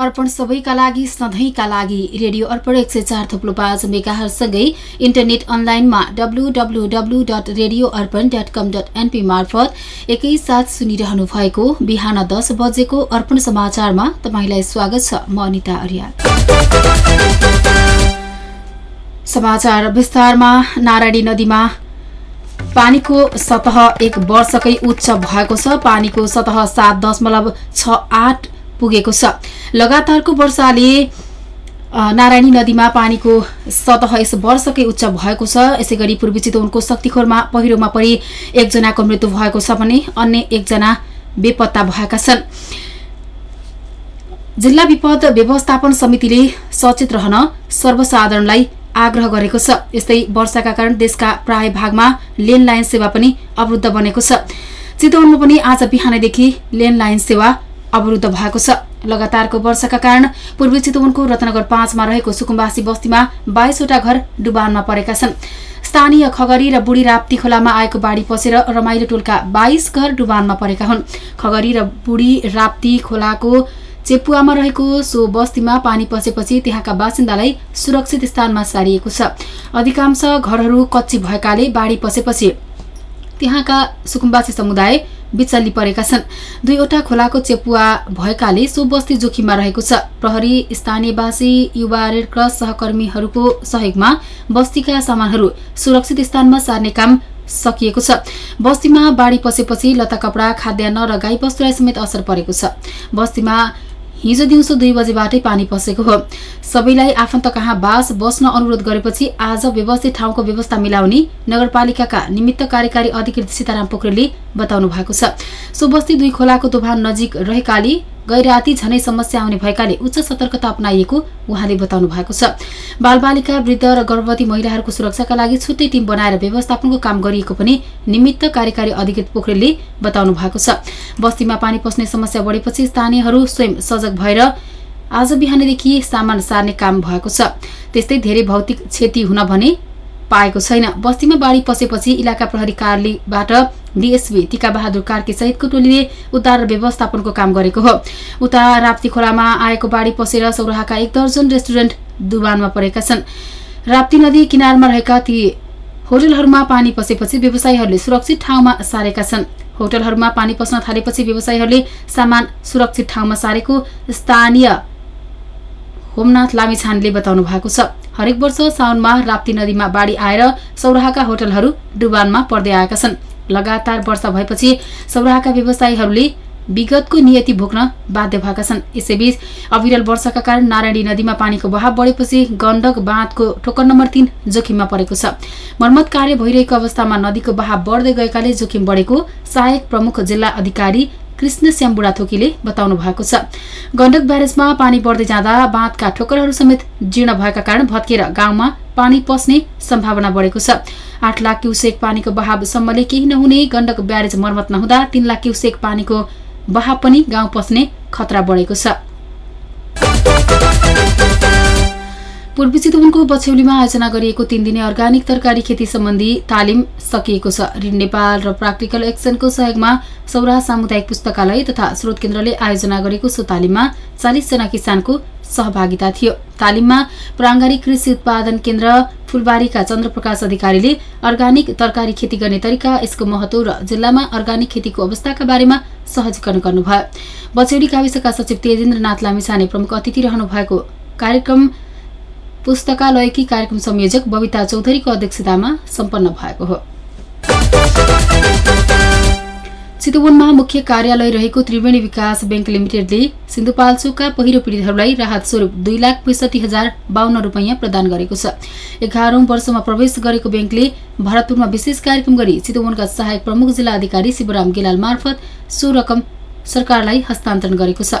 Arpan सबैका लागि सधैँका लागि। रेडियो अर्पण एक सय चार थुप्लो पाँच मेगाहरूसँगै इन्टरनेट अनलाइनमा W W W dot radio Arpan dot com dot NP मार्फत एकैसाथ सुनिरहनु भएको बिहान दस बजेको अर्पण समाचारमा तपाईँलाई स्वागत छ। म अनिता समाचार विस्तारमा। नारायणी नदीमा पानीको सतह एक वर्षकै उच्च भएको छ। पानीको सतह सात दशमलव छ आठ पुगेको छ। लगातारको वर्षाले नारायणी नदीमा पानीको सतह यस वर्षकै उच्च भएको छ। यसै गरी पूर्वी चितवनको शक्तिखोरमा पहिरोमा परि एकजनाको मृत्यु भएको छ भने अन्य एकजना बेपत्ता भएका छन्। जिल्ला विपद व्यवस्थापन समितिले सचेत रहन सर्वसाधारणलाई आग्रह गरेको छ। यस्तै वर्षाका कारण देशका प्राय भागमा लेनलाइन सेवा पनि अवरुद्ध बनेको छ। चितवनमा पनि आज बिहानैदेखि लेनलाइन सेवा अवरुद्ध भएको छ। लगातारको वर्षाका कारण पूर्वी चितवनको रत्नगर पाँचमा रहेको सुकुम्बासी बस्तीमा बाइसवटा घर डुबानमा परेका छन्। स्थानीय खगरी र बुढी राप्ती खोलामा आएको बाढी पसेर रमाइलो टोलका बाइस घर डुबानमा परेका हुन्। खगरी र बुढी राप्ती खोलाको चेपुवामा रहेको सो बस्तीमा पानी पसेपछि त्यहाँका बासिन्दालाई सुरक्षित स्थानमा सारिएको छ। अधिकांश घरहरू कच्ची भएकाले बाढी पसेपछि त्यहाँका सुकुम्बासी समुदाय बिचल्ली परेका छन्। दुईवटा खोलाको चेपुवा भएकाले सो बस्ती जोखिममा रहेको छ। प्रहरी स्थानीयवासी युवा रेड क्रस सहकर्मीहरूको सहयोगमा बस्तीका सामानहरू सुरक्षित स्थानमा सार्ने काम सकिएको छ। बस्तीमा बाढी पसेपछि लता कपडा खाद्यान्न र गाई बस्तुलाई समेत असर परेको छ। बस्तीमा हिजो दिउँसो दुई बजेबाटै पानी पसेको हो। सबैलाई आफन्त कहाँ बास बस्न अनुरोध गरेपछि आज व्यवस्थित ठाउँको व्यवस्था मिलाउने नगरपालिकाका निमित्त कार्यकारी अधिकृत सीताराम पोखरेलले बताउनु भएको छ। सो बस्ती दुई खोलाको दोभान नजिक रहेकाले गैराती झनै समस्या आउने भएकाले उच्च सतर्कता अपनाइएको उहाँले बताउनु भएको छ। बालबालिका वृद्ध र गर्भवती महिलाहरूको सुरक्षाका लागि छुट्टै टिम बनाएर व्यवस्थापनको काम गरिएको पनि निमित्त कार्यकारी अधिकृत पोखरेलले बताउनु भएको छ। बस्तीमा पानी पस्ने समस्या बढेपछि स्थानीयहरू स्वयं सजग भएर आज बिहानदेखि सामान सार्ने काम भएको छ। त्यस्तै धेरै भौतिक क्षति हुन भने पाएको छैन। बस्तीमा बाढी पसेपछि इलाका प्रहरी कार्यालयबाट डिएसपी टिका बहादुर कार्की सहितको टोलीले उद्धार र व्यवस्थापनको काम गरेको हो। उता राप्ती खोलामा आएको बाढी पसेर सौराहाका एक दर्जन रेस्टुरेन्ट डुबानमा परेका छन्। राप्ती नदी किनारमा रहेका ती होटलहरूमा पानी पसेपछि व्यवसायीहरूले सुरक्षित ठाउँमा सारेका छन्। होटलहरूमा पानी पस्न थालेपछि व्यवसायीहरूले सामान सुरक्षित ठाउँमा सारेको स्थानीय होमनाथ लामिछानेले बताउनु भएको छ। हरेक वर्ष साउनमा राप्ती नदीमा बाढी आएर सौराहाका होटलहरू डुबानमा पर्दै आएका छन्। लगातार वर्षा भएपछि सौराहाका व्यवसायीहरूले विगतको नियति भोग्न बाध्य भएका छन्। यसैबीच अविरल वर्षाका कारण नारायणी नदीमा पानीको बहाव बढेपछि गण्डक बाँधको ठोक्कर नम्बर तीन जोखिममा परेको छ। मर्मत कार्य भइरहेको अवस्थामा नदीको बहाव बढ्दै गएकाले जोखिम बढेको सहायक प्रमुख जिल्ला अधिकारी कृष्ण श्याम बुढाथोकीले बताउनु भएको छ। गण्डक ब्यारेजमा पानी बढ्दै जाँदा बाँधका ठोकरहरू समेत जीर्ण भएका कारण भत्केर गाउँमा पानी पस्ने सम्भावना बढेको छ। आठ लाख क्युसेक पानीको बहावसम्मले केही नहुने गण्डक ब्यारेज मर्मत नहुँदा तीन लाख क्युसेक पानीको बहाव पनि गाउँ पस्ने खतरा बढेको छ। पूर्वी चितवनको बछौलीमा आयोजना गरिएको तीन दिने अर्ग्यानिक तरकारी खेती सम्बन्धी तालिम सकिएको छ। ऋण नेपाल र प्राक्टिकल एक्सनको सहयोगमा सौरा सामुदायिक पुस्तकालय तथा स्रोत केन्द्रले आयोजना गरेको सो तालिममा चालिसजना किसानको सहभागिता थियो। तालिममा प्राङ्गारिक कृषि उत्पादन केन्द्र फुलबारीका चन्द्रप्रकाश अधिकारीले अर्ग्यानिक तरकारी खेती गर्ने तरिका यसको महत्व र जिल्लामा अर्ग्यानिक खेतीको अवस्थाका बारेमा सहजीकरण गर्नुभयो। बछौली गाविसका सचिव तेजेन्द्रनाथ लामिछाने प्रमुख अतिथि रहनु भएको कार्यक्रम पुस्तकालयकी कार्यक्रम संयोजक बबिता चौधरीको अध्यक्षतामा सम्पन्न भएको हो। चितवनमा मुख्य कार्यालय रहेको त्रिवेणी विकास बैंक लिमिटेडले सिन्धुपाल्चोकका पहिरो पीडितहरूलाई राहत स्वरूप दुई लाख पैसठी हजार बाहन्न रुपियाँ प्रदान गरेको छ। एघारौं वर्षमा प्रवेश गरेको बैंकले भरतपुरमा विशेष कार्यक्रम गरी चितवनका सहायक प्रमुख जिल्ला अधिकारी शिवराम गेलाल मार्फत सो रकम सरकारलाई हस्तान्तरण गरेको छ।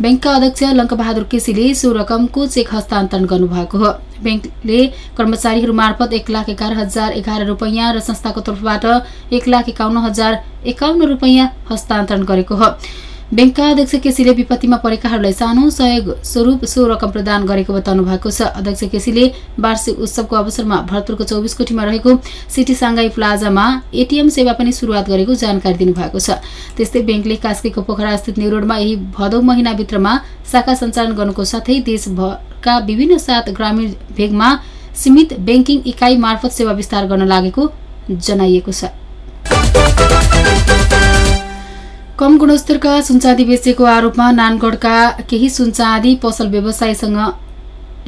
ब्याङ्कका अध्यक्ष लङ्कबहादुर केसीले सो रकमको चेक हस्तान्तरण गर्नुभएको हो। ब्याङ्कले कर्मचारीहरू मार्फत एक लाख एघार हजार एघार रुपियाँ र संस्थाको तर्फबाट एक लाख एकाउन्न हजार एकाउन्न रुपियाँ हस्तान्तरण गरेको हो। ब्याङ्कका अध्यक्ष केसीले विपत्तिमा परेकाहरूलाई सानो सहयोग स्वरूप सो रकम प्रदान गरेको बताउनु भएको छ। अध्यक्ष केसीले वार्षिक उत्सवको अवसरमा भरतपुरको चौबिस कोठीमा रहेको सिटी साङ्गाई प्लाजामा एटिएम सेवा पनि सुरुवात गरेको जानकारी दिनुभएको छ। त्यस्तै ब्याङ्कले कास्कीको पोखरा स्थित न्युरोडमा यही भदौ महिनाभित्रमा शाखा सञ्चालन गर्नुको साथै देशभरका विभिन्न सात ग्रामीण भेगमा सीमित ब्याङ्किङ इकाइ मार्फत सेवा विस्तार गर्न लागेको जनाइएको छ। कम गुणस्तरका सुनचाँदी बेचेको आरोपमा नानगढका केही सुनचाँदी पसल व्यवसायीसँग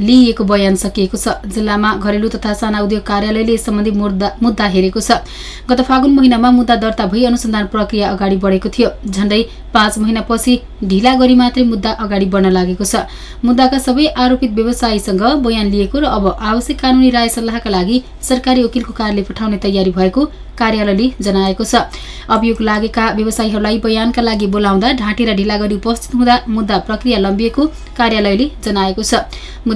लिइएको बयान सकिएको छ। जिल्लामा घरेलु तथा साना उद्योग कार्यालयले यस सम्बन्धी मुद्दा हेरेको छ। गत फागुन महिनामा मुद्दा दर्ता भई अनुसन्धान प्रक्रिया अगाडि बढेको थियो। झण्डै पाँच महिनापछि ढिला गरी मात्रै मुद्दा अगाडि बढ्न लागेको छ। मुद्दाका सबै आरोपित व्यवसायीसँग बयान लिएको र अब आवश्यक कानूनी राय सल्लाहका लागि सरकारी वकिलको कार्यालय पठाउने तयारी भएको कार्यालयले जनाएको छ। अभियोग लागेका व्यवसायीहरूलाई बयानका लागि बोलाउँदा ढाँटेर ढिला गरी उपस्थित हुँदा मुद्दा प्रक्रिया लम्बिएको कार्यालयले जनाएको छ।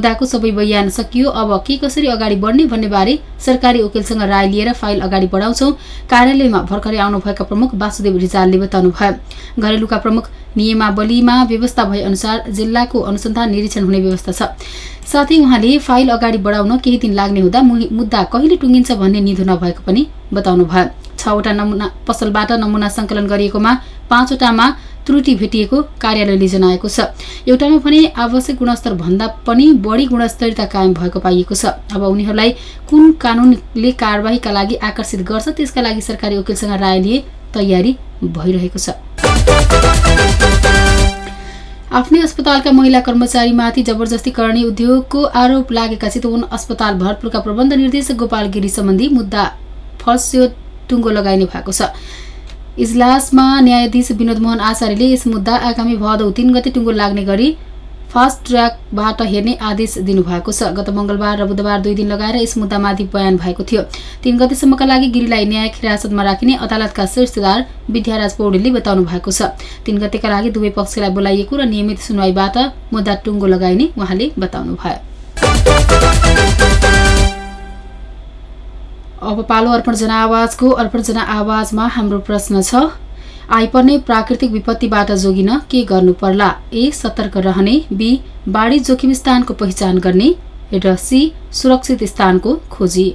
मुद्दाको सबै बयान सकियो। अब के कसरी अगाडि बढ्ने भन्ने बारे सरकारी वकिलसँग राय लिएर फाइल अगाडि बढाउँछौ। कार्यालयमा भर्खरै आउनुभएका प्रमुख वासुदेव रिजालले बताउनु भयो। घरेलुका प्रमुख नियमावलीमा व्यवस्था भए अनुसार जिल्लाको अनुसन्धान निरीक्षण हुने व्यवस्था छ। साथै उहाँले फाइल अगाडि बढाउन केही दिन लाग्ने हुँदा मुद्दा कहिले टुङ्गिन्छ भन्ने निधो नभएको पनि बताउनु भयो। छवटा नमुना पसलबाट नमुना सङ्कलन गरिएकोमा पाँचवटामा त्रुटि भेटिएको कार्यालयले जनाएको छ। एउटामा भने आवश्यक गुणस्तर भन्दा पनि बढी गुणस्तरीयता कायम भएको पाइएको छ। अब उनीहरूलाई कुन कानूनले कारवाहीका लागि आकर्षित गर्छ त्यसका लागि सरकारी वकिलसँग राय लिए तयारी भइरहेको छ। आफ्नै अस्पतालका महिला कर्मचारीमाथि जबरजस्ती गर्ने उद्योगको आरोप लागेका चितवन अस्पताल भरतपुरका प्रबन्ध निर्देशक गोपाल गिरी सम्बन्धी मुद्दा फस्यो टुङ्गो लगाइने भएको छ। इजलासमा न्यायाधीश विनोद मोहन आचार्यले यस मुद्दा आगामी भदौ तीन गते टुङ्गो लाग्ने गरी फास्ट ट्र्याकबाट हेर्ने आदेश दिनुभएको छ। गत मंगलबार र बुधबार दुई दिन लगाएर यस मुद्दामाथि बयान भएको थियो। तीन गतेसम्मका लागि गिरीलाई न्यायिक हिरासतमा राखिने अदालतका शीर्षदार विद्याराज पौडेलले बताउनु भएको छ। तीन गतेका लागि दुवै पक्षलाई बोलाइएको र नियमित सुनवाईबाट मुद्दा टुङ्गो लगाइने उहाँले बताउनु भयो अब पालो अर्पण जनाआवाजको अर्पण जनाआवाजमा हाम्रो प्रश्न छ। आइपर्ने प्राकृतिक विपत्तिबाट जोगिन के गर्नु पर्ला? ए सतर्क रहने। बी बाढी जोखिम स्थानको पहिचान गर्ने। र सी सुरक्षित स्थानको खोजी।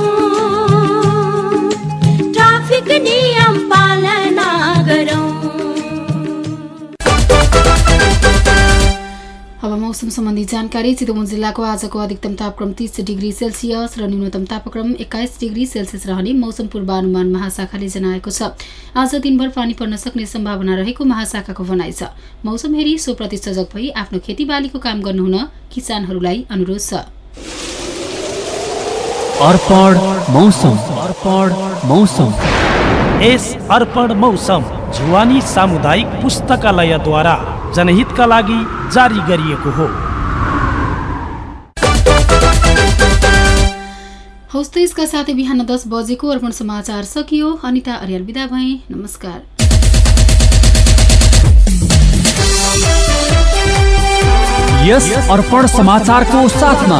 मौसम सम्बन्धी जानकारी चितवन जिल्लाको आजको अधिकतम तापक्रम तीस डिग्री सेल्सियस र न्यूनतम तापक्रम एक्काइस डिग्री सेल्सियस रहने मौसम पूर्वानुमान महाशाखाले जनाएको छ। आज दिनभर पानी पर्न सक्ने सम्भावना रहेको महाशाखाको भनाइ छ। मौसम हेरी सोप्रति सजग भई आफ्नो खेतीबालीको काम गर्नुहुन किसानहरूलाई अनुरोध छ। अर्पण मौसम जुवानी सामुदायिक पुस्तकालयद्वारा। जनहितका लागि जारी गरिएको हो। हौस् त यसका साथै बिहान दस बजेको अर्पण समाचार सकियो। अनिता अर्याल विदा भए। नमस्कार। यस अर्पण समाचारको साथमा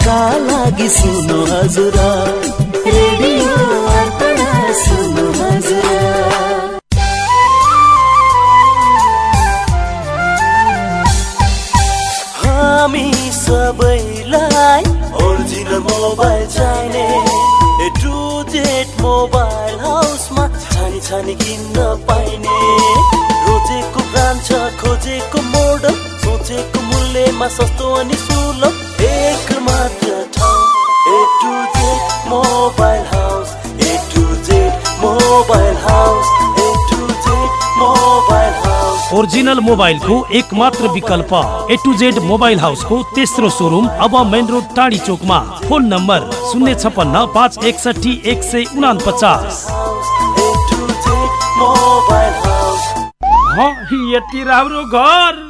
मनोरञ्जनका लागि सुन्नु हजुर? रेडियो अर्पण सुन्नु हजुर। हामी सबैलाई ओरिजिनल मोबाइल चाहिने। ए टु जेड मोबाइल हाउसमा छानी छानी किन्न पाइने। रोजेको ब्रान्ड छ खोजेको मोडल सोचेको मूल्यमा सस्तो अनि सुलभ एक मात्र ठाउँ। A to Z mobile house A to Z mobile house A to Z mobile house original मोबाइलको एक मात्र विकल्प। ए टु जेड मोबाइल हाउसको तेस्रो सोरुम अब मेन रोड टाढी चोकमा। फोन नम्बर शून्य छपन्न पाँच एकसठी एक सय उना पचास A to Z mobile house यति राम्रो घर।